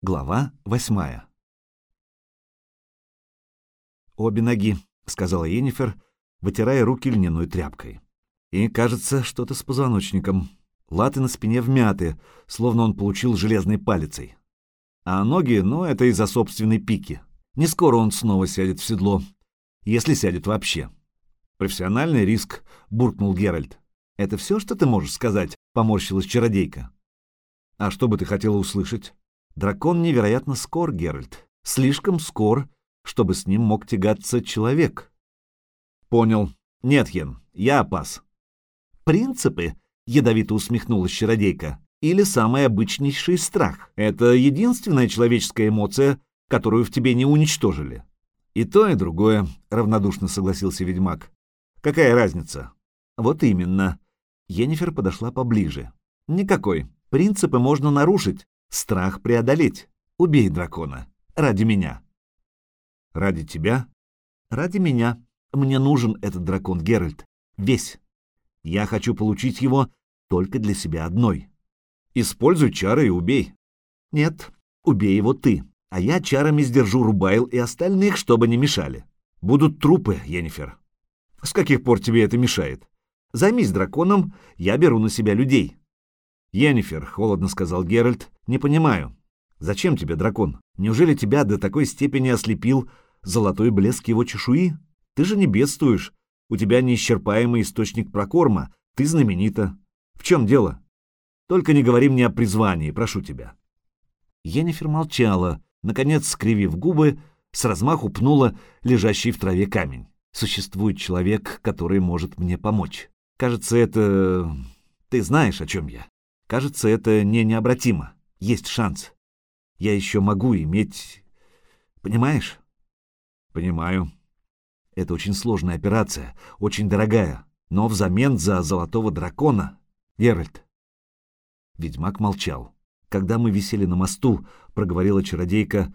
Глава восьмая. «Обе ноги», — сказала Енифер, вытирая руки льняной тряпкой. «И, кажется, что-то с позвоночником. Латы на спине вмяты, словно он получил железной палицей. А ноги, ну, это из-за собственной пики. Не скоро он снова сядет в седло, если сядет вообще». «Профессиональный риск», — буркнул Геральт. «Это все, что ты можешь сказать?» — поморщилась чародейка. «А что бы ты хотела услышать?» Дракон невероятно скор, Геральт. Слишком скор, чтобы с ним мог тягаться человек. Понял. Нет, Йен, я опас. Принципы? Ядовито усмехнулась чародейка. Или самый обычнейший страх. Это единственная человеческая эмоция, которую в тебе не уничтожили. И то, и другое, равнодушно согласился ведьмак. Какая разница? Вот именно. Енифер подошла поближе. Никакой. Принципы можно нарушить, Страх преодолеть. Убей дракона. Ради меня. Ради тебя? Ради меня. Мне нужен этот дракон, Геральт. Весь. Я хочу получить его только для себя одной. Используй чары и убей. Нет, убей его ты, а я чарами сдержу Рубайл и остальных, чтобы не мешали. Будут трупы, Енифер. С каких пор тебе это мешает? Займись драконом, я беру на себя людей. «Йеннифер», — холодно сказал Геральт, — «не понимаю. Зачем тебе дракон? Неужели тебя до такой степени ослепил золотой блеск его чешуи? Ты же не бедствуешь. У тебя неисчерпаемый источник прокорма. Ты знаменита. В чем дело? Только не говори мне о призвании, прошу тебя». Йеннифер молчала, наконец, скривив губы, с размаху пнула лежащий в траве камень. Существует человек, который может мне помочь. Кажется, это... Ты знаешь, о чем я. Кажется, это не необратимо. Есть шанс. Я еще могу иметь... Понимаешь? Понимаю. Это очень сложная операция, очень дорогая, но взамен за золотого дракона... Геральт. Ведьмак молчал. Когда мы висели на мосту, проговорила чародейка,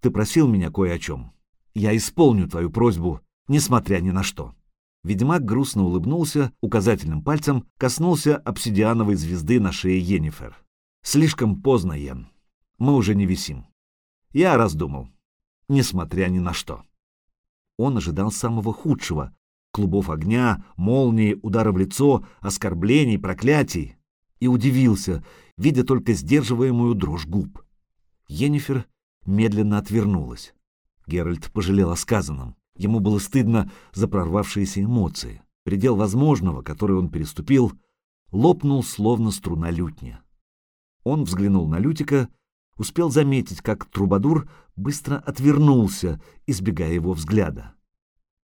ты просил меня кое о чем. Я исполню твою просьбу, несмотря ни на что. Ведьмак грустно улыбнулся, указательным пальцем коснулся обсидиановой звезды на шее Йеннифер. «Слишком поздно, Йен. Мы уже не висим. Я раздумал. Несмотря ни на что». Он ожидал самого худшего — клубов огня, молнии, удара в лицо, оскорблений, проклятий. И удивился, видя только сдерживаемую дрожь губ. Йеннифер медленно отвернулась. Геральт пожалел о сказанном. Ему было стыдно за прорвавшиеся эмоции. Предел возможного, который он переступил, лопнул словно струна лютня. Он взглянул на Лютика, успел заметить, как Трубадур быстро отвернулся, избегая его взгляда.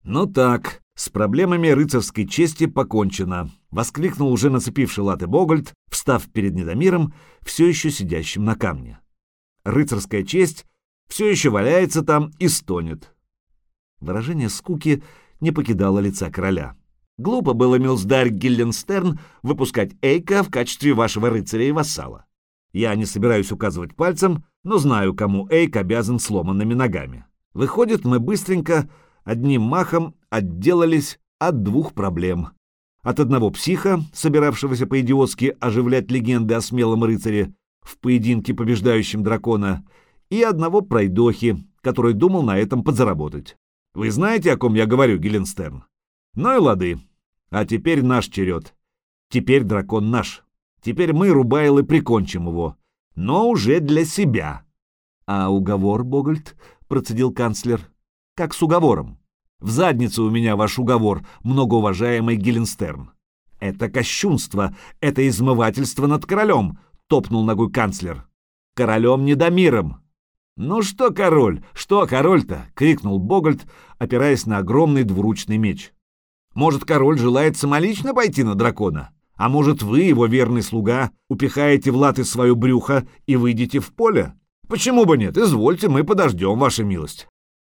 «Ну так, с проблемами рыцарской чести покончено», — воскликнул уже нацепивший латы Богольд, встав перед Недомиром, все еще сидящим на камне. «Рыцарская честь все еще валяется там и стонет. Выражение скуки не покидало лица короля. Глупо было, милздарь Гилленстерн, выпускать Эйка в качестве вашего рыцаря и вассала. Я не собираюсь указывать пальцем, но знаю, кому Эйк обязан сломанными ногами. Выходит, мы быстренько, одним махом, отделались от двух проблем. От одного психа, собиравшегося по-идиотски оживлять легенды о смелом рыцаре в поединке побеждающем дракона, и одного пройдохи, который думал на этом подзаработать. Вы знаете, о ком я говорю, Геленстерн? Ну и лады. А теперь наш черед. Теперь дракон наш. Теперь мы, Рубайлы, прикончим его. Но уже для себя. А уговор, Богольд, процедил канцлер. Как с уговором? В заднице у меня ваш уговор, многоуважаемый Геленстерн. Это кощунство, это измывательство над королем, топнул ногой канцлер. Королем Недомиром, «Ну что, король, что король-то?» — крикнул Богольд, опираясь на огромный двуручный меч. «Может, король желает самолично пойти на дракона? А может, вы, его верный слуга, упихаете в латы свое брюхо и выйдете в поле? Почему бы нет? Извольте, мы подождем, ваша милость.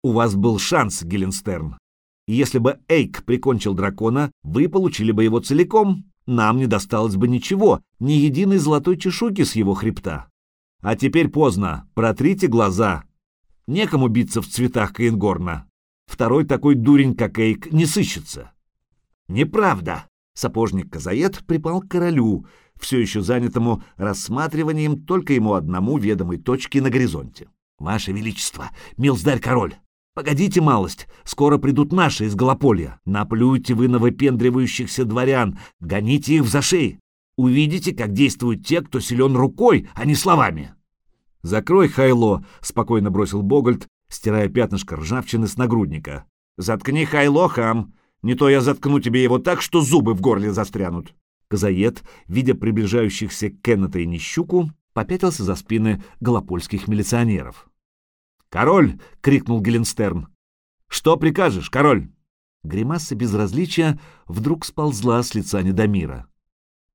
У вас был шанс, Геленстерн. Если бы Эйк прикончил дракона, вы получили бы его целиком. Нам не досталось бы ничего, ни единой золотой чешуйки с его хребта. А теперь поздно, протрите глаза. Некому биться в цветах Каингорна. Второй такой дурень, как Эйк, не сыщется. Неправда. Сапожник Казаед припал к королю, все еще занятому рассматриванием только ему одному ведомой точки на горизонте. «Ваше Величество, милздарь-король, погодите малость, скоро придут наши из Голополья. Наплюйте вы на выпендривающихся дворян, гоните их в зашей. Увидите, как действуют те, кто силен рукой, а не словами». «Закрой хайло», — спокойно бросил Богольд, стирая пятнышко ржавчины с нагрудника. «Заткни хайло, хам, не то я заткну тебе его так, что зубы в горле застрянут». Казаед, видя приближающихся Кеннета и Нищуку, попятился за спины голопольских милиционеров. «Король!» — крикнул Геленстерн. «Что прикажешь, король?» Гримаса безразличия вдруг сползла с лица Недомира.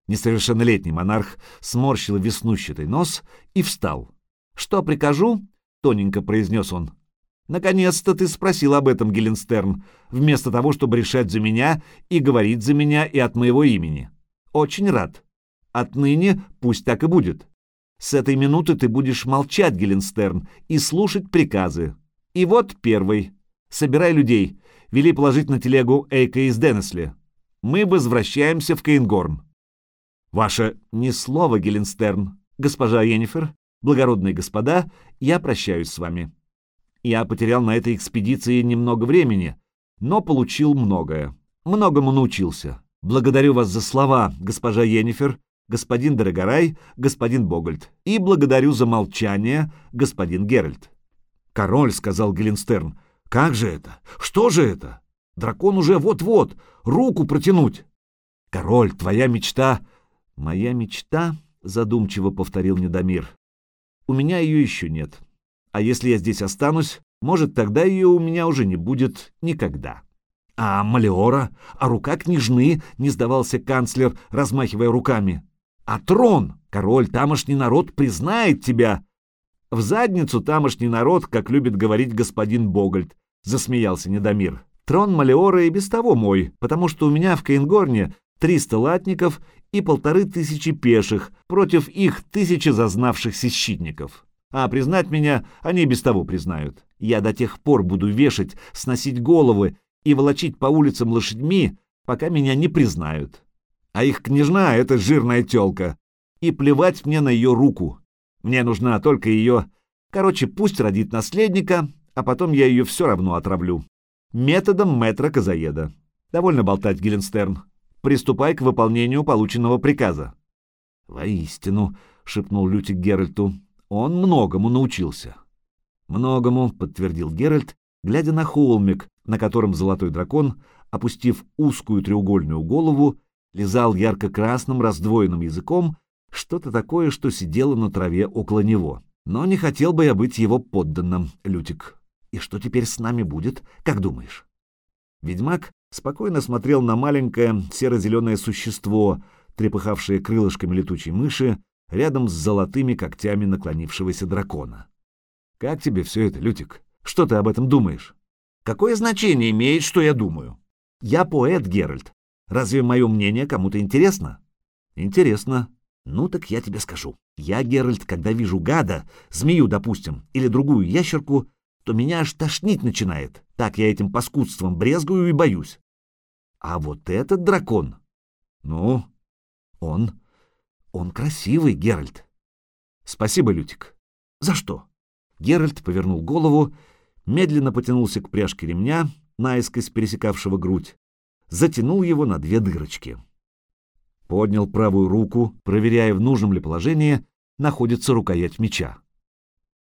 Несовершеннолетний монарх сморщил веснущатый нос и встал. «Что прикажу?» — тоненько произнес он. «Наконец-то ты спросил об этом, Геленстерн, вместо того, чтобы решать за меня и говорить за меня и от моего имени. Очень рад. Отныне пусть так и будет. С этой минуты ты будешь молчать, Геленстерн, и слушать приказы. И вот первый. Собирай людей. Вели положить на телегу Эйка из Денесли. Мы возвращаемся в Кейнгорн. Ваше ни слова, Геленстерн. Госпожа Йеннифер, благородные господа, я прощаюсь с вами. Я потерял на этой экспедиции немного времени, но получил многое. Многому научился. Благодарю вас за слова, госпожа Йеннифер, господин Дорогорай, господин Богольд, и благодарю за молчание, господин Геральт. Король, — сказал Геленстерн, — как же это? Что же это? Дракон уже вот-вот, руку протянуть. Король, твоя мечта... Моя мечта, — задумчиво повторил Недомир. У меня ее еще нет. А если я здесь останусь, может, тогда ее у меня уже не будет никогда. А Малиора? А рука княжны? — не сдавался канцлер, размахивая руками. А трон, король, тамошний народ признает тебя. В задницу тамошний народ, как любит говорить господин Богольд, засмеялся Недомир. Трон Малеора и без того мой, потому что у меня в Кейнгорне триста латников и полторы тысячи пеших против их тысячи зазнавшихся щитников. А признать меня они без того признают. Я до тех пор буду вешать, сносить головы и волочить по улицам лошадьми, пока меня не признают а их княжна — это жирная тёлка. И плевать мне на её руку. Мне нужна только её... Короче, пусть родит наследника, а потом я её всё равно отравлю. Методом метра Казаеда. Довольно болтать, Геленстерн. Приступай к выполнению полученного приказа. Воистину, — шепнул Лютик Геральту, — он многому научился. Многому, — подтвердил Геральт, глядя на холмик, на котором золотой дракон, опустив узкую треугольную голову, лизал ярко-красным раздвоенным языком что-то такое, что сидело на траве около него. Но не хотел бы я быть его подданным, Лютик. И что теперь с нами будет, как думаешь? Ведьмак спокойно смотрел на маленькое серо-зеленое существо, трепыхавшее крылышками летучей мыши, рядом с золотыми когтями наклонившегося дракона. «Как тебе все это, Лютик? Что ты об этом думаешь?» «Какое значение имеет, что я думаю?» «Я поэт, Геральт, Разве мое мнение кому-то интересно? Интересно. Ну так я тебе скажу. Я, Геральт, когда вижу гада, змею, допустим, или другую ящерку, то меня аж тошнить начинает. Так я этим паскудством брезгую и боюсь. А вот этот дракон... Ну, он... Он красивый, Геральт. Спасибо, Лютик. За что? Геральт повернул голову, медленно потянулся к пряжке ремня, наискось пересекавшего грудь, затянул его на две дырочки. Поднял правую руку, проверяя, в нужном ли положении находится рукоять меча.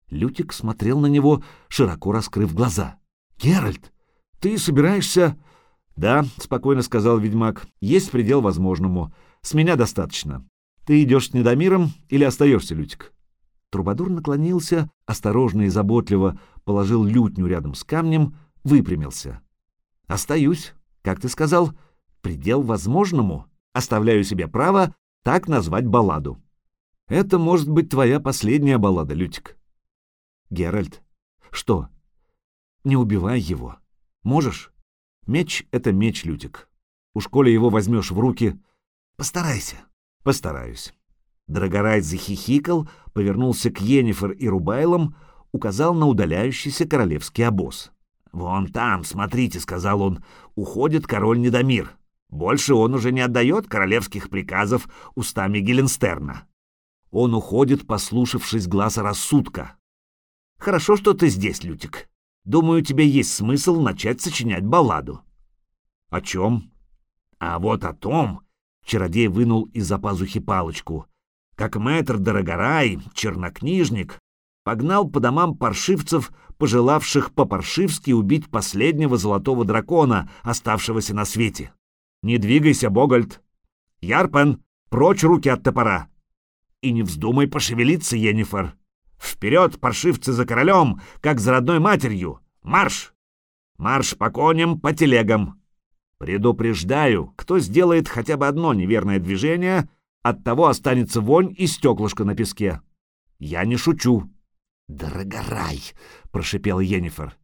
Лютик смотрел на него, широко раскрыв глаза. «Геральт, ты собираешься...» «Да», — спокойно сказал ведьмак, — «есть предел возможному. С меня достаточно. Ты идешь с Недомиром или остаешься, Лютик?» Трубадур наклонился, осторожно и заботливо положил лютню рядом с камнем, выпрямился. «Остаюсь. Как ты сказал, предел возможному. Оставляю себе право так назвать балладу. Это может быть твоя последняя баллада, Лютик. Геральт. Что? Не убивай его. Можешь? Меч — это меч, Лютик. Уж коли его возьмешь в руки... Постарайся. Постараюсь. Драгорайт захихикал, повернулся к Йеннифер и Рубайлам, указал на удаляющийся королевский обоз. «Вон там, смотрите», — сказал он, — «уходит король Недомир. Больше он уже не отдает королевских приказов устами Геленстерна. Он уходит, послушавшись глаза рассудка. Хорошо, что ты здесь, Лютик. Думаю, тебе есть смысл начать сочинять балладу. О чем? А вот о том, чародей вынул из-за пазухи палочку, как мэтр Дорогорай, чернокнижник, погнал по домам паршивцев, пожелавших по-паршивски убить последнего золотого дракона, оставшегося на свете. Не двигайся, Богольд. Ярпен, прочь руки от топора. И не вздумай пошевелиться, Енифер. Вперед, паршивцы за королем, как за родной матерью. Марш! Марш по коням, по телегам. Предупреждаю, кто сделает хотя бы одно неверное движение, от того останется вонь и стеклышко на песке. Я не шучу. «Дорогорай!» — прошипел Енифер.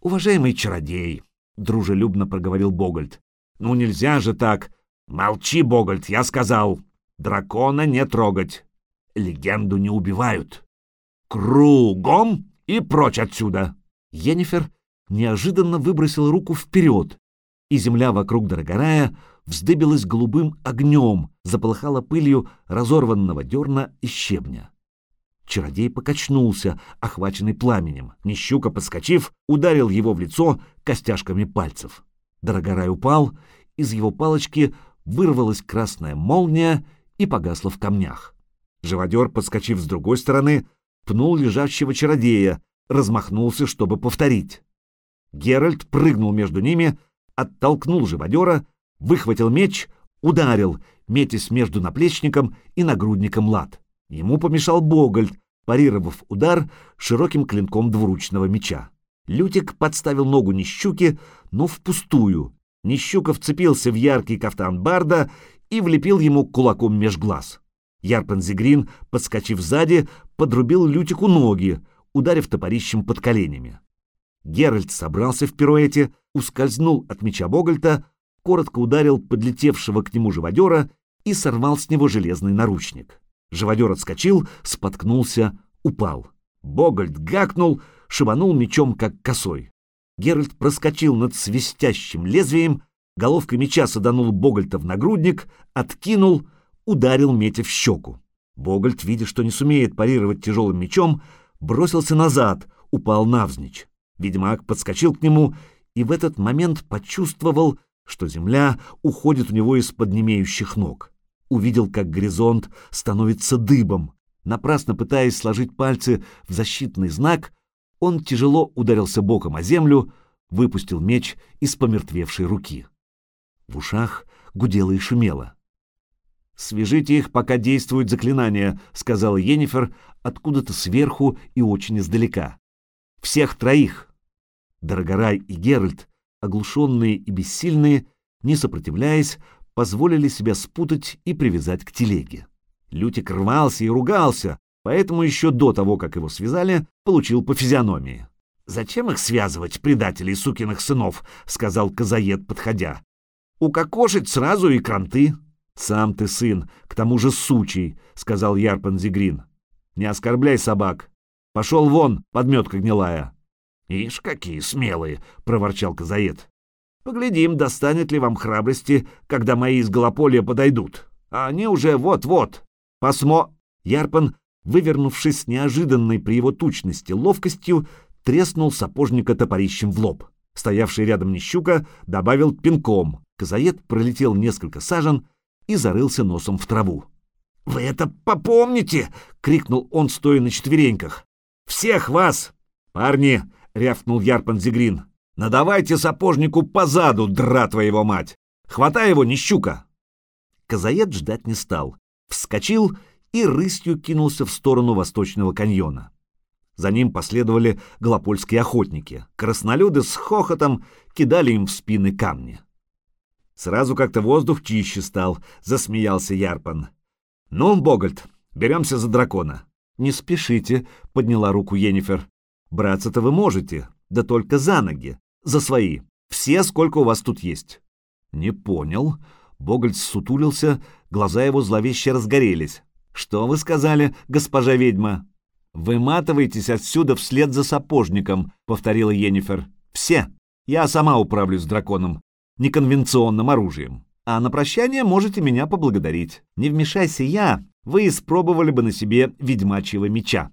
«Уважаемый чародей!» — дружелюбно проговорил Богольд. «Ну нельзя же так!» «Молчи, Богольд, я сказал! Дракона не трогать! Легенду не убивают! Кругом и прочь отсюда!» Енифер неожиданно выбросил руку вперед, и земля вокруг Дорогорая вздыбилась голубым огнем, заполыхала пылью разорванного дерна и щебня. Чародей покачнулся, охваченный пламенем. Нищука, подскочив, ударил его в лицо костяшками пальцев. Дорогорай упал, из его палочки вырвалась красная молния и погасла в камнях. Живодер, подскочив с другой стороны, пнул лежащего чародея, размахнулся, чтобы повторить. Геральт прыгнул между ними, оттолкнул живодера, выхватил меч, ударил, метясь между наплечником и нагрудником лад. Ему помешал Богольд, парировав удар широким клинком двуручного меча. Лютик подставил ногу Нищуке, но впустую. Нищука вцепился в яркий кафтан Барда и влепил ему кулаком меж глаз. Ярпен Зигрин, подскочив сзади, подрубил Лютику ноги, ударив топорищем под коленями. Геральт собрался в пируэте, ускользнул от меча Богольта, коротко ударил подлетевшего к нему живодера и сорвал с него железный наручник. Живодер отскочил, споткнулся, упал. Богольд гакнул, шибанул мечом, как косой. Геральт проскочил над свистящим лезвием, головкой меча саданул Богольта в нагрудник, откинул, ударил метя в щеку. Богольд, видя, что не сумеет парировать тяжелым мечом, бросился назад, упал навзничь. Ведьмак подскочил к нему и в этот момент почувствовал, что земля уходит у него из-под немеющих ног увидел, как горизонт становится дыбом. Напрасно пытаясь сложить пальцы в защитный знак, он тяжело ударился боком о землю, выпустил меч из помертвевшей руки. В ушах гудело и шумело. «Свяжите их, пока действует заклинание», — сказал Енифер откуда-то сверху и очень издалека. «Всех троих!» Дорогорай и Геральт, оглушенные и бессильные, не сопротивляясь, позволили себя спутать и привязать к телеге. Лютик рвался и ругался, поэтому еще до того, как его связали, получил по физиономии. «Зачем их связывать, предателей сукиных сынов?» — сказал Казаед, подходя. «Укокошить сразу и кранты». «Сам ты сын, к тому же сучий», — сказал Ярпан Зигрин. «Не оскорбляй собак. Пошел вон, подметка гнилая». «Ишь, какие смелые!» — проворчал Казаед. Поглядим, достанет ли вам храбрости, когда мои из Голополя подойдут. А они уже вот-вот. Посмо...» Ярпан, вывернувшись с неожиданной при его тучности ловкостью, треснул сапожника топорищем в лоб. Стоявший рядом Нищука добавил пинком. Казаед пролетел несколько сажен и зарылся носом в траву. «Вы это попомните!» — крикнул он, стоя на четвереньках. «Всех вас!» «Парни!» — рявкнул Ярпан Зигрин. Надавайте сапожнику по заду, дра твоего мать! Хватай его, нищука!» Казаед ждать не стал. Вскочил и рысью кинулся в сторону восточного каньона. За ним последовали голопольские охотники. Краснолюды с хохотом кидали им в спины камни. Сразу как-то воздух чище стал, засмеялся Ярпан. «Ну, Богольд, беремся за дракона». «Не спешите», — подняла руку Енифер. «Браться-то вы можете, да только за ноги за свои. Все, сколько у вас тут есть». «Не понял». Богольд сутулился, глаза его зловеще разгорелись. «Что вы сказали, госпожа ведьма?» «Выматывайтесь отсюда вслед за сапожником», — повторила Енифер. «Все. Я сама управлюсь с драконом. Неконвенционным оружием. А на прощание можете меня поблагодарить. Не вмешайся я, вы испробовали бы на себе ведьмачьего меча.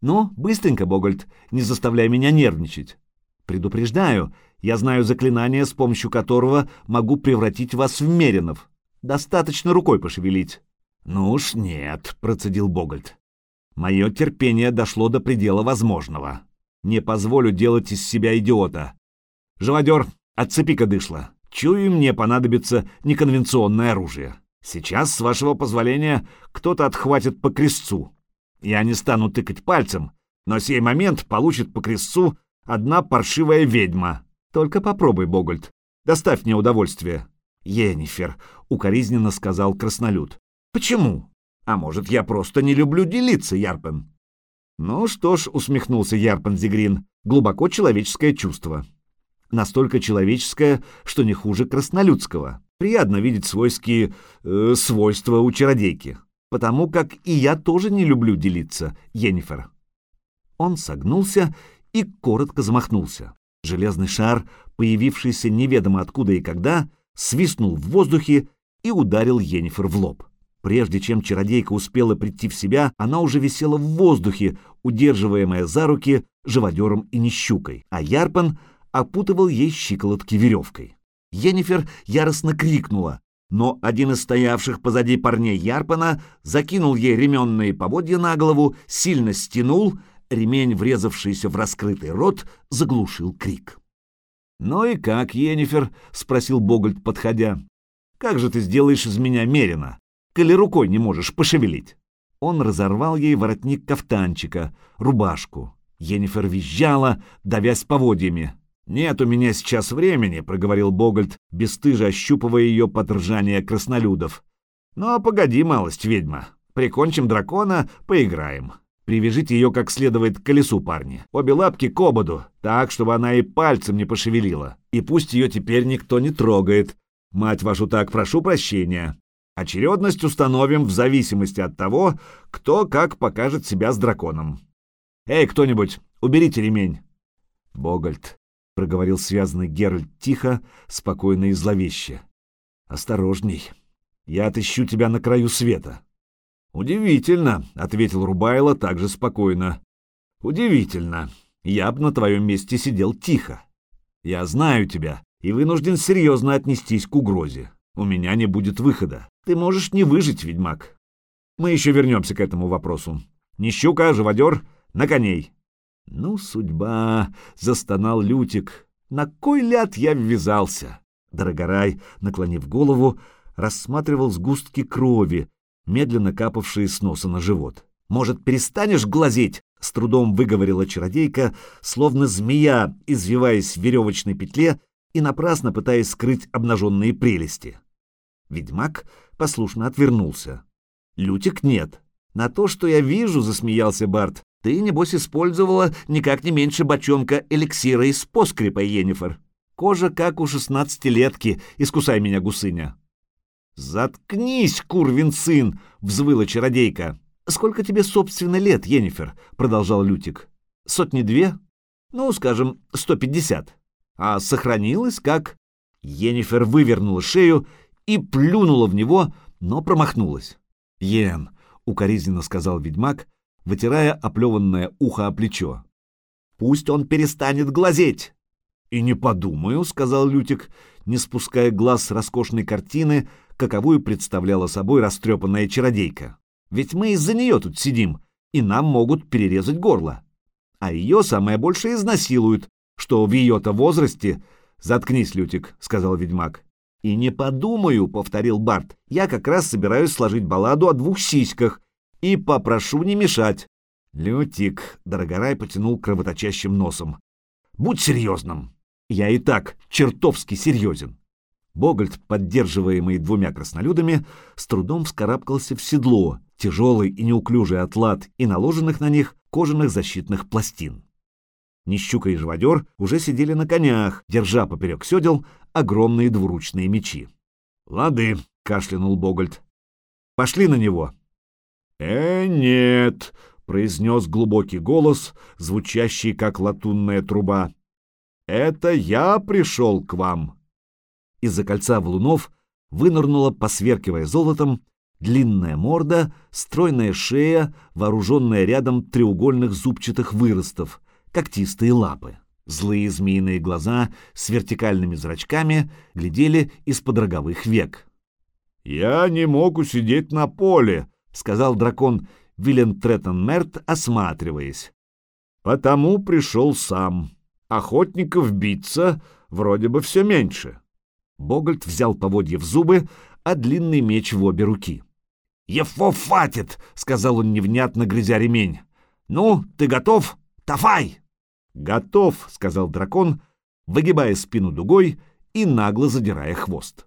Ну, быстренько, Богольд, не заставляй меня нервничать. Предупреждаю, я знаю заклинание, с помощью которого могу превратить вас в меринов. Достаточно рукой пошевелить. Ну уж нет, процедил Богольд. Мое терпение дошло до предела возможного. Не позволю делать из себя идиота. Живодер, отцепи-ка дышло. Чую, мне понадобится неконвенционное оружие. Сейчас, с вашего позволения, кто-то отхватит по крестцу. Я не стану тыкать пальцем, но сей момент получит по крестцу одна паршивая ведьма. Только попробуй, Богольд. Доставь мне удовольствие. Енифер, — укоризненно сказал краснолюд. Почему? А может, я просто не люблю делиться, Ярпен? Ну что ж, — усмехнулся Ярпен Зигрин, — глубоко человеческое чувство. Настолько человеческое, что не хуже краснолюдского. Приятно видеть свойские э, свойства у чародейки. Потому как и я тоже не люблю делиться, Енифер. Он согнулся и коротко замахнулся. Железный шар, появившийся неведомо откуда и когда, свистнул в воздухе и ударил Енифер в лоб. Прежде чем чародейка успела прийти в себя, она уже висела в воздухе, удерживаемая за руки живодером и нещукой, а Ярпан опутывал ей щиколотки веревкой. Енифер яростно крикнула, но один из стоявших позади парней Ярпана закинул ей ременные поводья на голову, сильно стянул, ремень, врезавшийся в раскрытый рот, заглушил крик. «Ну и как, Енифер?» — спросил Богольд, подходя. «Как же ты сделаешь из меня мерина, коли рукой не можешь пошевелить?» Он разорвал ей воротник кафтанчика, рубашку. Енифер визжала, давясь поводьями. «Нет у меня сейчас времени», — проговорил Богольд, бесстыже ощупывая ее под ржание краснолюдов. «Но погоди, малость, ведьма. Прикончим дракона, поиграем. Привяжите ее как следует к колесу, парни. Обе лапки к ободу, так, чтобы она и пальцем не пошевелила. И пусть ее теперь никто не трогает. Мать вашу так, прошу прощения. Очередность установим в зависимости от того, кто как покажет себя с драконом. Эй, кто-нибудь, уберите ремень». Богольд проговорил связанный Геральт тихо, спокойно и зловеще. «Осторожней. Я отыщу тебя на краю света». «Удивительно», — ответил Рубайло также спокойно. «Удивительно. Я б на твоем месте сидел тихо. Я знаю тебя и вынужден серьезно отнестись к угрозе. У меня не будет выхода. Ты можешь не выжить, ведьмак. Мы еще вернемся к этому вопросу. Нищука, живодер, на коней. «Ну, судьба!» — застонал Лютик. «На кой ляд я ввязался?» Дорогорай, наклонив голову, рассматривал сгустки крови, медленно капавшие с носа на живот. «Может, перестанешь глазеть?» — с трудом выговорила чародейка, словно змея, извиваясь в веревочной петле и напрасно пытаясь скрыть обнаженные прелести. Ведьмак послушно отвернулся. Лютик нет. «На то, что я вижу», — засмеялся Барт, ты, небось, использовала никак не меньше бочонка эликсира из поскрипа, Енифер. Кожа как у шестнадцатилетки, искусай меня, гусыня. «Заткнись, курвин сын!» — взвыла чародейка. «Сколько тебе, собственно, лет, Енифер?» — продолжал Лютик. «Сотни две? Ну, скажем, сто пятьдесят. А сохранилась как...» Енифер вывернула шею и плюнула в него, но промахнулась. «Йен», — укоризненно сказал ведьмак, вытирая оплеванное ухо о плечо. «Пусть он перестанет глазеть!» «И не подумаю», — сказал Лютик, не спуская глаз с роскошной картины, каковую представляла собой растрепанная чародейка. «Ведь мы из-за нее тут сидим, и нам могут перерезать горло. А ее самое большее изнасилуют, что в ее-то возрасте...» «Заткнись, Лютик», — сказал ведьмак. «И не подумаю», — повторил Барт. «Я как раз собираюсь сложить балладу о двух сиськах, и попрошу не мешать. Лютик, Дорогорай потянул кровоточащим носом. Будь серьезным. Я и так чертовски серьезен. Богольд, поддерживаемый двумя краснолюдами, с трудом вскарабкался в седло, тяжелый и неуклюжий отлад и наложенных на них кожаных защитных пластин. Нищука и живодер уже сидели на конях, держа поперек седел огромные двуручные мечи. «Лады», — кашлянул Богольд. «Пошли на него», «Э, нет», — произнес глубокий голос, звучащий как латунная труба. «Это я пришел к вам». Из-за кольца валунов вынырнула, посверкивая золотом, длинная морда, стройная шея, вооруженная рядом треугольных зубчатых выростов, когтистые лапы. Злые змеиные глаза с вертикальными зрачками глядели из-под роговых век. «Я не мог усидеть на поле», — сказал дракон Вилен Треттон-Мерт, осматриваясь. «Потому пришел сам. Охотников биться вроде бы все меньше». Богольд взял поводья в зубы, а длинный меч в обе руки. «Ефо фатит!» — сказал он невнятно, грызя ремень. «Ну, ты готов? Тафай!» «Готов!» — сказал дракон, выгибая спину дугой и нагло задирая хвост.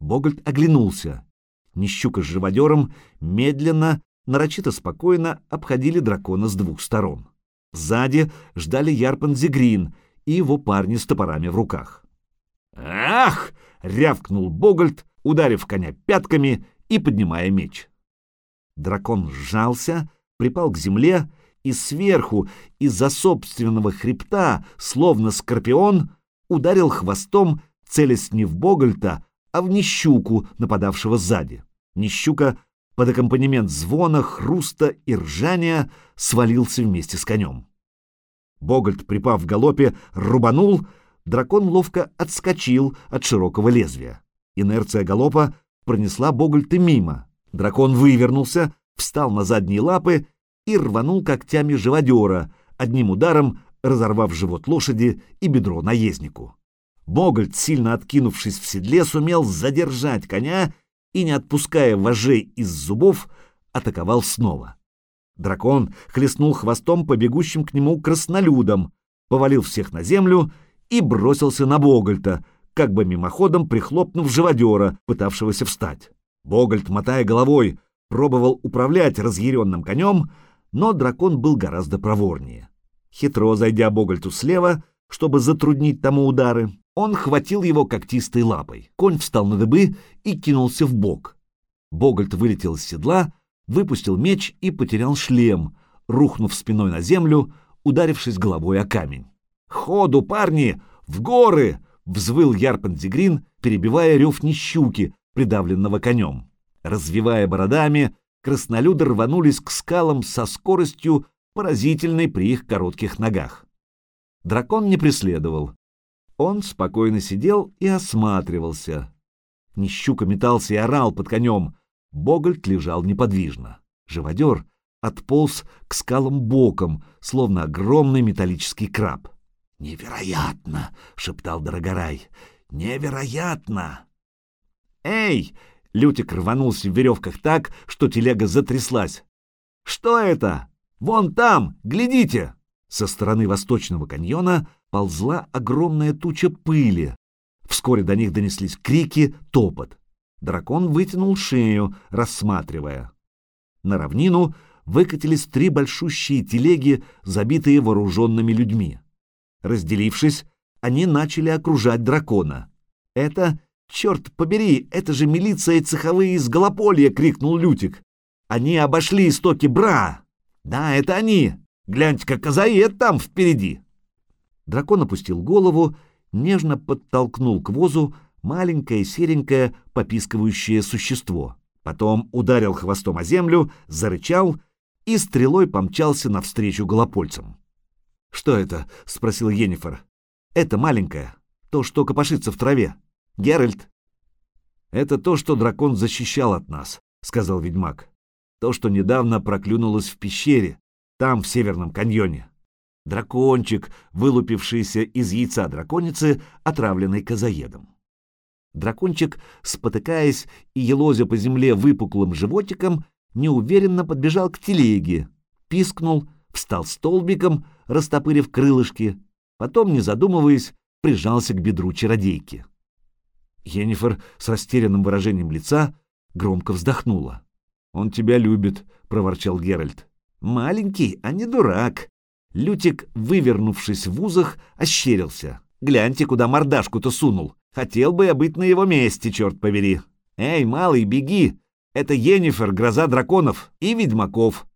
Богольд оглянулся. Нищука с живодером медленно, нарочито спокойно обходили дракона с двух сторон. Сзади ждали Ярпан Зигрин и его парни с топорами в руках. «Ах!» — рявкнул Богольд, ударив коня пятками и поднимая меч. Дракон сжался, припал к земле, и сверху, из-за собственного хребта, словно скорпион, ударил хвостом, целясь не в Богольта, а в Нищуку, нападавшего сзади. Нищука под аккомпанемент звона, хруста и ржания свалился вместе с конем. Богольд, припав в галопе, рубанул, дракон ловко отскочил от широкого лезвия. Инерция галопа пронесла Богольта мимо. Дракон вывернулся, встал на задние лапы и рванул когтями живодера, одним ударом разорвав живот лошади и бедро наезднику. Богольд, сильно откинувшись в седле, сумел задержать коня и, не отпуская вожей из зубов, атаковал снова. Дракон хлестнул хвостом по бегущим к нему краснолюдам, повалил всех на землю и бросился на Богольта, как бы мимоходом прихлопнув живодера, пытавшегося встать. Богольд, мотая головой, пробовал управлять разъяренным конем, но дракон был гораздо проворнее. Хитро зайдя Богольту слева, чтобы затруднить тому удары, он хватил его когтистой лапой. Конь встал на дыбы и кинулся в бок. Богольт вылетел из седла, выпустил меч и потерял шлем, рухнув спиной на землю, ударившись головой о камень. «Ходу, парни! В горы!» — взвыл Ярпан-Зигрин, перебивая рев нищуки, придавленного конем. Развивая бородами, краснолюды рванулись к скалам со скоростью, поразительной при их коротких ногах. Дракон не преследовал. Он спокойно сидел и осматривался. Нищука метался и орал под конем. Богольд лежал неподвижно. Живодер отполз к скалам боком, словно огромный металлический краб. «Невероятно!» — шептал Дорогорай. «Невероятно!» «Эй!» — Лютик рванулся в веревках так, что телега затряслась. «Что это? Вон там! Глядите!» Со стороны восточного каньона ползла огромная туча пыли. Вскоре до них донеслись крики, топот. Дракон вытянул шею, рассматривая. На равнину выкатились три большущие телеги, забитые вооруженными людьми. Разделившись, они начали окружать дракона. «Это, черт побери, это же милиция и цеховые из Голополья!» — крикнул Лютик. «Они обошли истоки Бра!» «Да, это они! Гляньте, как Казаед там впереди!» Дракон опустил голову, нежно подтолкнул к возу маленькое серенькое попискивающее существо. Потом ударил хвостом о землю, зарычал и стрелой помчался навстречу голопольцам. «Что это?» — спросил Йеннифер. «Это маленькое. То, что копошится в траве. Геральт». «Это то, что дракон защищал от нас», — сказал ведьмак. «То, что недавно проклюнулось в пещере, там, в Северном каньоне. Дракончик, вылупившийся из яйца драконицы, отравленный козаедом». Дракончик, спотыкаясь и елозя по земле выпуклым животиком, неуверенно подбежал к телеге, пискнул, встал столбиком, растопырив крылышки, потом, не задумываясь, прижался к бедру чародейки. Йеннифер с растерянным выражением лица громко вздохнула. «Он тебя любит», — проворчал Геральт. «Маленький, а не дурак». Лютик, вывернувшись в узах, ощерился. «Гляньте, куда мордашку-то сунул. Хотел бы я быть на его месте, черт побери. Эй, малый, беги! Это Йеннифер, гроза драконов и ведьмаков.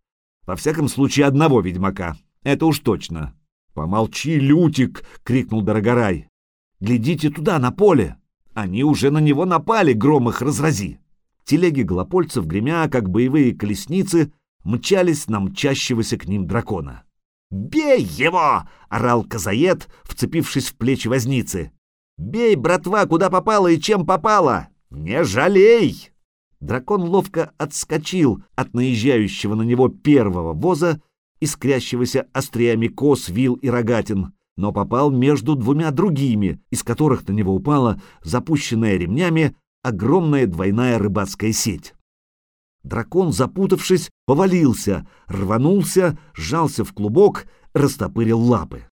Во всяком случае, одного ведьмака. Это уж точно. «Помолчи, Лютик!» — крикнул Дорогорай. «Глядите туда, на поле! Они уже на него напали, гром их разрази. Телеги голопольцев, гремя, как боевые колесницы, мчались на мчащегося к ним дракона. «Бей его!» — орал Казаед, вцепившись в плечи возницы. «Бей, братва, куда попало и чем попало! Не жалей!» Дракон ловко отскочил от наезжающего на него первого воза, искрящегося остриями кос, вил и рогатин, но попал между двумя другими, из которых на него упала запущенная ремнями огромная двойная рыбацкая сеть. Дракон, запутавшись, повалился, рванулся, сжался в клубок, растопырил лапы.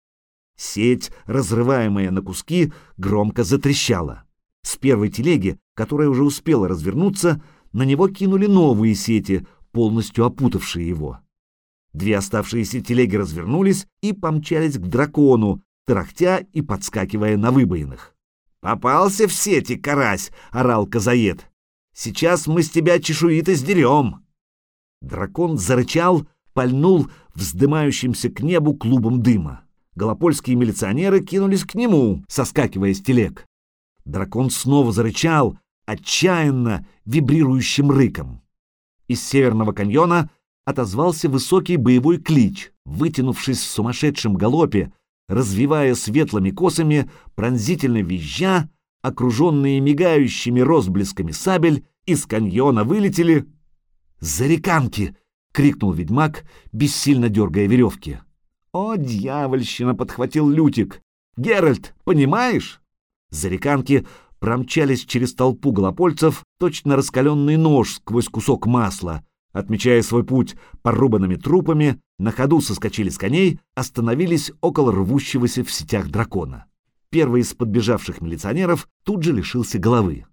Сеть, разрываемая на куски, громко затрещала. С первой телеги, которая уже успела развернуться, на него кинули новые сети, полностью опутавшие его. Две оставшиеся телеги развернулись и помчались к дракону, тарахтя и подскакивая на выбоинах. «Попался в сети, карась!» — орал Казаед. «Сейчас мы с тебя чешуито сдерем!» Дракон зарычал, пальнул вздымающимся к небу клубом дыма. Голопольские милиционеры кинулись к нему, соскакивая с телег. Дракон снова зарычал, отчаянно вибрирующим рыком. Из северного каньона отозвался высокий боевой клич, вытянувшись в сумасшедшем галопе, развивая светлыми косами, пронзительно визжа, окруженные мигающими розблесками сабель, из каньона вылетели... «Зареканки!» — крикнул ведьмак, бессильно дергая веревки. «О, дьявольщина!» — подхватил Лютик. «Геральт, понимаешь?» Зареканки промчались через толпу голопольцев, точно раскаленный нож сквозь кусок масла, отмечая свой путь порубанными трупами, на ходу соскочили с коней, остановились около рвущегося в сетях дракона. Первый из подбежавших милиционеров тут же лишился головы.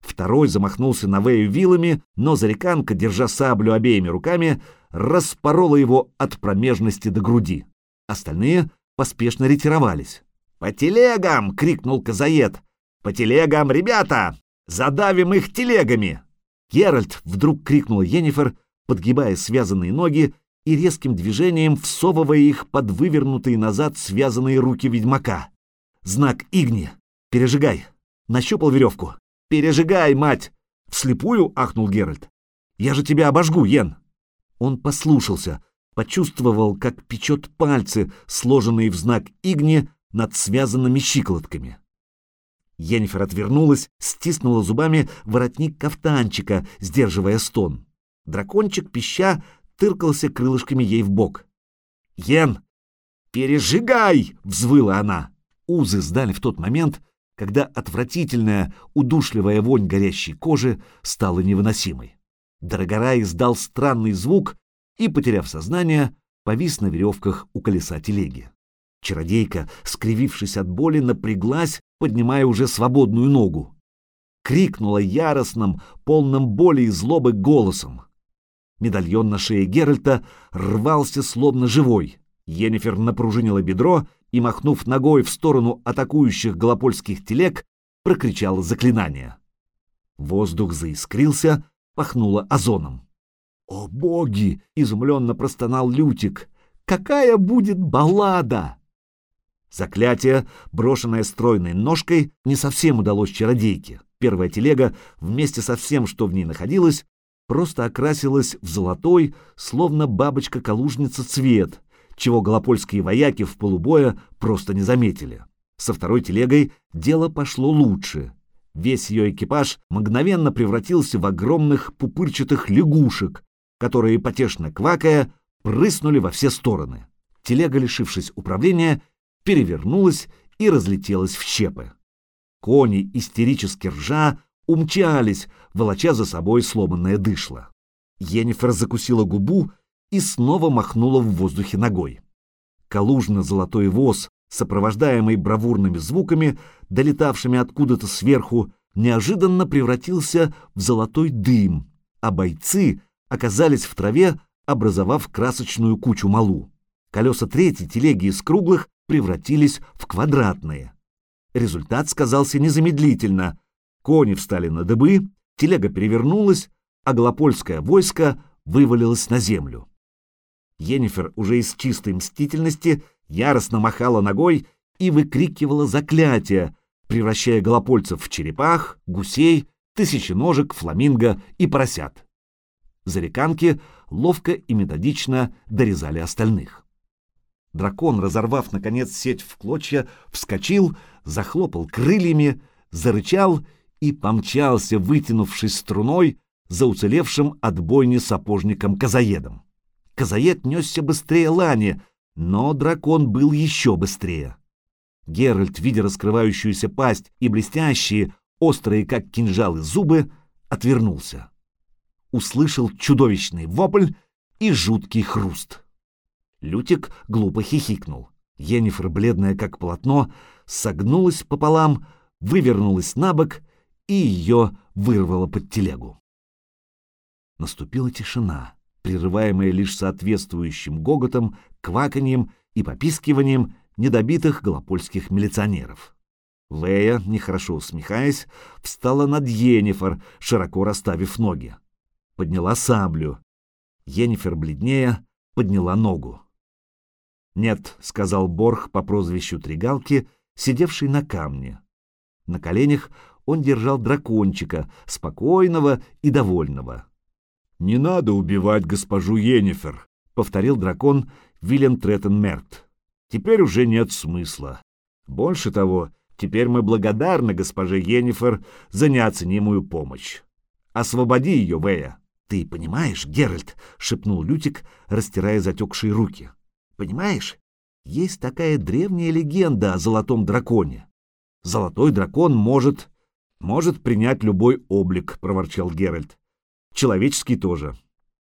Второй замахнулся на Вэю вилами, но Зареканка, держа саблю обеими руками, распорола его от промежности до груди. Остальные поспешно ретировались. «По телегам!» — крикнул Казаед. «По телегам, ребята! Задавим их телегами!» Геральт вдруг крикнул Йеннифер, подгибая связанные ноги и резким движением всовывая их под вывернутые назад связанные руки ведьмака. «Знак Игни! Пережигай!» Нащупал веревку. «Пережигай, мать!» «Вслепую?» — ахнул Геральт. «Я же тебя обожгу, Йен!» Он послушался, почувствовал, как печет пальцы, сложенные в знак Игни над связанными щиколотками. Йеннифер отвернулась, стиснула зубами воротник кафтанчика, сдерживая стон. Дракончик, пища, тыркался крылышками ей в бок. «Йен, пережигай!» — взвыла она. Узы сдали в тот момент, когда отвратительная, удушливая вонь горящей кожи стала невыносимой. Дорогорай издал странный звук и, потеряв сознание, повис на веревках у колеса телеги. Чародейка, скривившись от боли, напряглась, поднимая уже свободную ногу. Крикнула яростным, полным боли и злобы голосом. Медальон на шее Геральта рвался словно живой. Йеннифер напружинила бедро и, махнув ногой в сторону атакующих голопольских телег, прокричала заклинание. Воздух заискрился, пахнуло озоном. «О боги!» — изумленно простонал Лютик. «Какая будет баллада!» Заклятие, брошенное стройной ножкой, не совсем удалось чародейке. Первая телега, вместе со всем, что в ней находилось, просто окрасилась в золотой, словно бабочка-калужница цвет, чего голопольские вояки в полубоя просто не заметили. Со второй телегой дело пошло лучше. Весь ее экипаж мгновенно превратился в огромных пупырчатых лягушек, которые, потешно квакая, прыснули во все стороны. Телега, лишившись управления, перевернулась и разлетелась в щепы. Кони, истерически ржа, умчались, волоча за собой сломанное дышло. Енифер закусила губу и снова махнула в воздухе ногой. Калужно-золотой воз, сопровождаемый бравурными звуками, долетавшими откуда-то сверху, неожиданно превратился в золотой дым, а бойцы оказались в траве, образовав красочную кучу малу. Колеса третьей телеги из круглых превратились в квадратные. Результат сказался незамедлительно. Кони встали на дыбы, телега перевернулась, а голопольское войско вывалилось на землю. Енифер уже из чистой мстительности яростно махала ногой и выкрикивала заклятия, превращая голопольцев в черепах, гусей, тысяченожек, фламинго и поросят. Зареканки ловко и методично дорезали остальных. Дракон, разорвав, наконец, сеть в клочья, вскочил, захлопал крыльями, зарычал и помчался, вытянувшись струной, за уцелевшим от бойни сапожником-казаедом. Казаед несся быстрее Лани, но дракон был еще быстрее. Геральт, видя раскрывающуюся пасть и блестящие, острые как кинжалы зубы, отвернулся. Услышал чудовищный вопль и жуткий хруст. Лютик глупо хихикнул. Енифер, бледная как полотно, согнулась пополам, вывернулась на бок и ее вырвало под телегу. Наступила тишина, прерываемая лишь соответствующим гоготом, кваканьем и попискиванием недобитых голопольских милиционеров. Лея, нехорошо усмехаясь, встала над Енифер, широко расставив ноги. Подняла саблю. Енифер, бледнее, подняла ногу. «Нет», — сказал Борх по прозвищу Тригалки, сидевший на камне. На коленях он держал дракончика, спокойного и довольного. «Не надо убивать госпожу Енифер», — повторил дракон Вильям Треттенмерт. «Теперь уже нет смысла. Больше того, теперь мы благодарны госпоже Енифер за неоценимую помощь. Освободи ее, Вэя». «Ты понимаешь, Геральт?» — шепнул Лютик, растирая затекшие руки. «Понимаешь, есть такая древняя легенда о золотом драконе. Золотой дракон может... может принять любой облик», — проворчал Геральт. Человеческий тоже.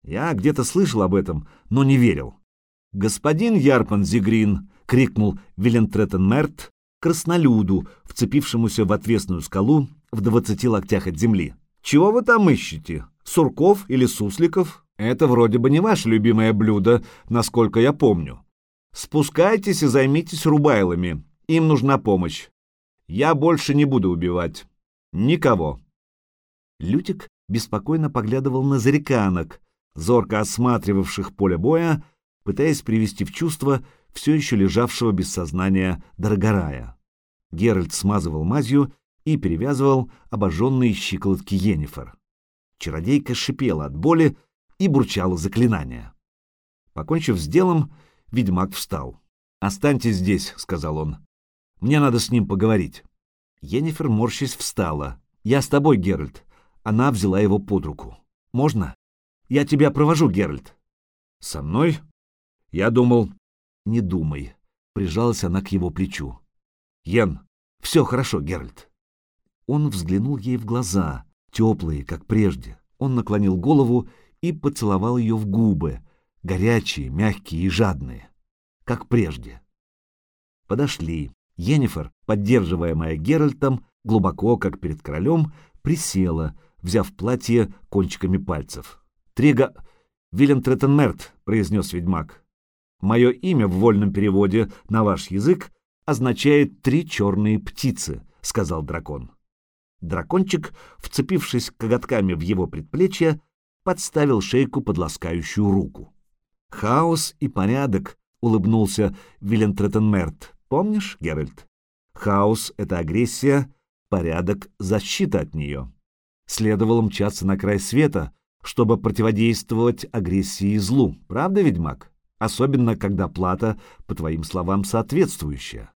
Я где-то слышал об этом, но не верил. «Господин Ярпан Зигрин!» — крикнул Вилентретен Мерт краснолюду, вцепившемуся в отвесную скалу в двадцати локтях от земли. «Чего вы там ищете? Сурков или сусликов? Это вроде бы не ваше любимое блюдо, насколько я помню. Спускайтесь и займитесь рубайлами. Им нужна помощь. Я больше не буду убивать. Никого». Лютик беспокойно поглядывал на зареканок, зорко осматривавших поле боя, пытаясь привести в чувство все еще лежавшего без сознания Дорогорая. Геральт смазывал мазью и перевязывал обожженные щиколотки Енифер. Чародейка шипела от боли и бурчала заклинания. Покончив с делом, ведьмак встал. «Останьтесь здесь», — сказал он. «Мне надо с ним поговорить». Енифер, морщись, встала. «Я с тобой, Геральт. Она взяла его под руку. «Можно? Я тебя провожу, Геральт». «Со мной?» Я думал... «Не думай», — прижалась она к его плечу. «Йен, все хорошо, Геральт». Он взглянул ей в глаза, теплые, как прежде. Он наклонил голову и поцеловал ее в губы, горячие, мягкие и жадные, как прежде. Подошли. Енифер, поддерживаемая Геральтом, глубоко, как перед королем, присела, взяв платье кончиками пальцев. «Трига... Вилен Треттенмерт», — произнес ведьмак. «Мое имя в вольном переводе на ваш язык означает «три черные птицы», — сказал дракон. Дракончик, вцепившись коготками в его предплечье, подставил шейку под ласкающую руку. «Хаос и порядок», — улыбнулся Вилен Треттенмерт. «Помнишь, Геральт? Хаос — это агрессия, порядок — защита от нее» следовало мчаться на край света, чтобы противодействовать агрессии и злу. Правда, ведьмак? Особенно, когда плата, по твоим словам, соответствующая.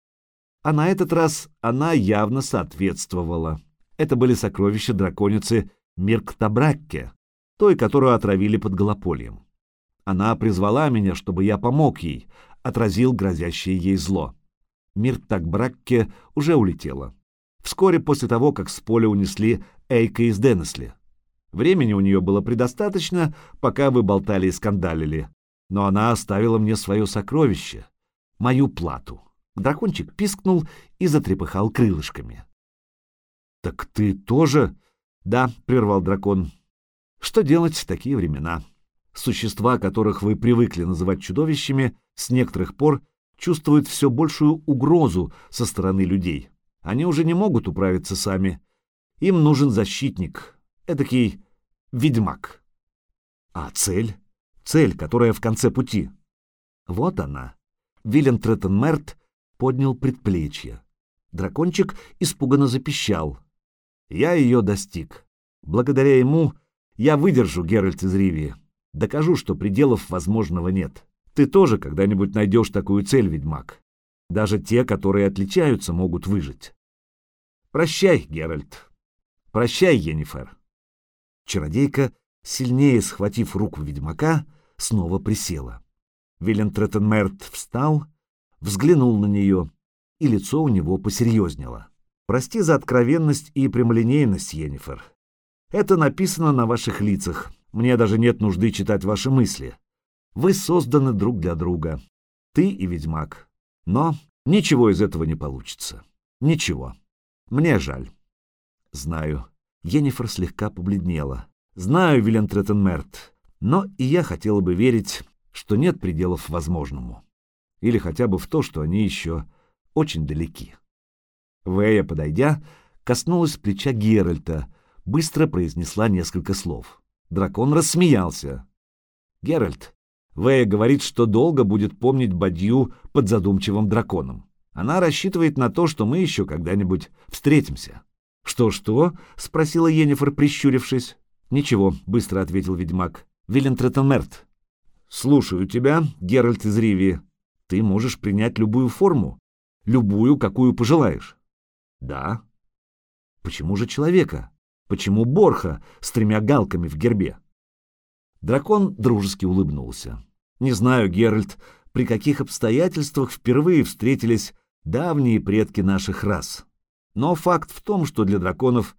А на этот раз она явно соответствовала. Это были сокровища драконицы Мирктабракке, той, которую отравили под Голопольем. Она призвала меня, чтобы я помог ей, отразил грозящее ей зло. Мирктабракке уже улетела. Вскоре после того, как с поля унесли Эйка из Денесли. Времени у нее было предостаточно, пока вы болтали и скандалили. Но она оставила мне свое сокровище, мою плату. Дракончик пискнул и затрепыхал крылышками. «Так ты тоже?» «Да», — прервал дракон. «Что делать в такие времена? Существа, которых вы привыкли называть чудовищами, с некоторых пор чувствуют все большую угрозу со стороны людей. Они уже не могут управиться сами, им нужен защитник, эдакий ведьмак. А цель? Цель, которая в конце пути. Вот она. Вилен Треттенмерт поднял предплечье. Дракончик испуганно запищал. Я ее достиг. Благодаря ему я выдержу Геральт из Ривии. Докажу, что пределов возможного нет. Ты тоже когда-нибудь найдешь такую цель, ведьмак. Даже те, которые отличаются, могут выжить. Прощай, Геральт. Прощай, Енифер. Чародейка, сильнее схватив руку ведьмака, снова присела. Вилен Треттенмерт встал, взглянул на нее, и лицо у него посерьезнело. «Прости за откровенность и прямолинейность, Енифер. Это написано на ваших лицах. Мне даже нет нужды читать ваши мысли. Вы созданы друг для друга. Ты и ведьмак. Но ничего из этого не получится. Ничего. Мне жаль. Знаю. Енифер слегка побледнела. Знаю, Вилен Треттенмерт, но и я хотела бы верить, что нет пределов возможному. Или хотя бы в то, что они еще очень далеки. Вэя, подойдя, коснулась плеча Геральта, быстро произнесла несколько слов. Дракон рассмеялся. «Геральт, Вэя говорит, что долго будет помнить Бадью под задумчивым драконом. Она рассчитывает на то, что мы еще когда-нибудь встретимся». «Что-что?» — спросила Енифер, прищурившись. «Ничего», — быстро ответил ведьмак. «Вилен Треттенмерт». «Слушаю тебя, Геральт из Ривии. Ты можешь принять любую форму, любую, какую пожелаешь». «Да». «Почему же человека? Почему Борха с тремя галками в гербе?» Дракон дружески улыбнулся. «Не знаю, Геральт, при каких обстоятельствах впервые встретились давние предки наших рас. Но факт в том, что для драконов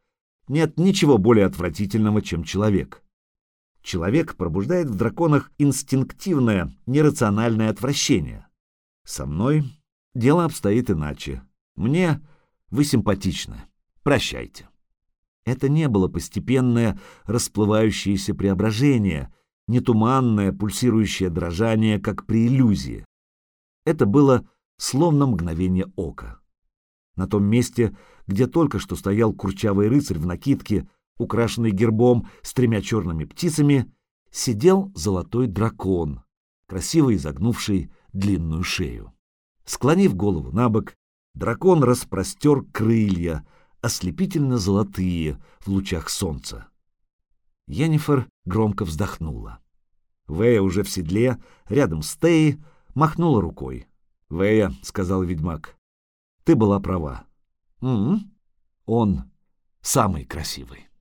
нет ничего более отвратительного, чем человек. Человек пробуждает в драконах инстинктивное, нерациональное отвращение. Со мной дело обстоит иначе. Мне вы симпатичны. Прощайте. Это не было постепенное, расплывающееся преображение, не туманное, пульсирующее дрожание, как при иллюзии. Это было словно мгновение ока. На том месте, где только что стоял курчавый рыцарь в накидке, украшенный гербом с тремя черными птицами, сидел золотой дракон, красиво изогнувший длинную шею. Склонив голову на бок, дракон распростер крылья, ослепительно золотые в лучах солнца. Йеннифер громко вздохнула. Вэя уже в седле, рядом с Теей, махнула рукой. «Вэя», — сказал ведьмак, — «ты была права. М -м, он самый красивый».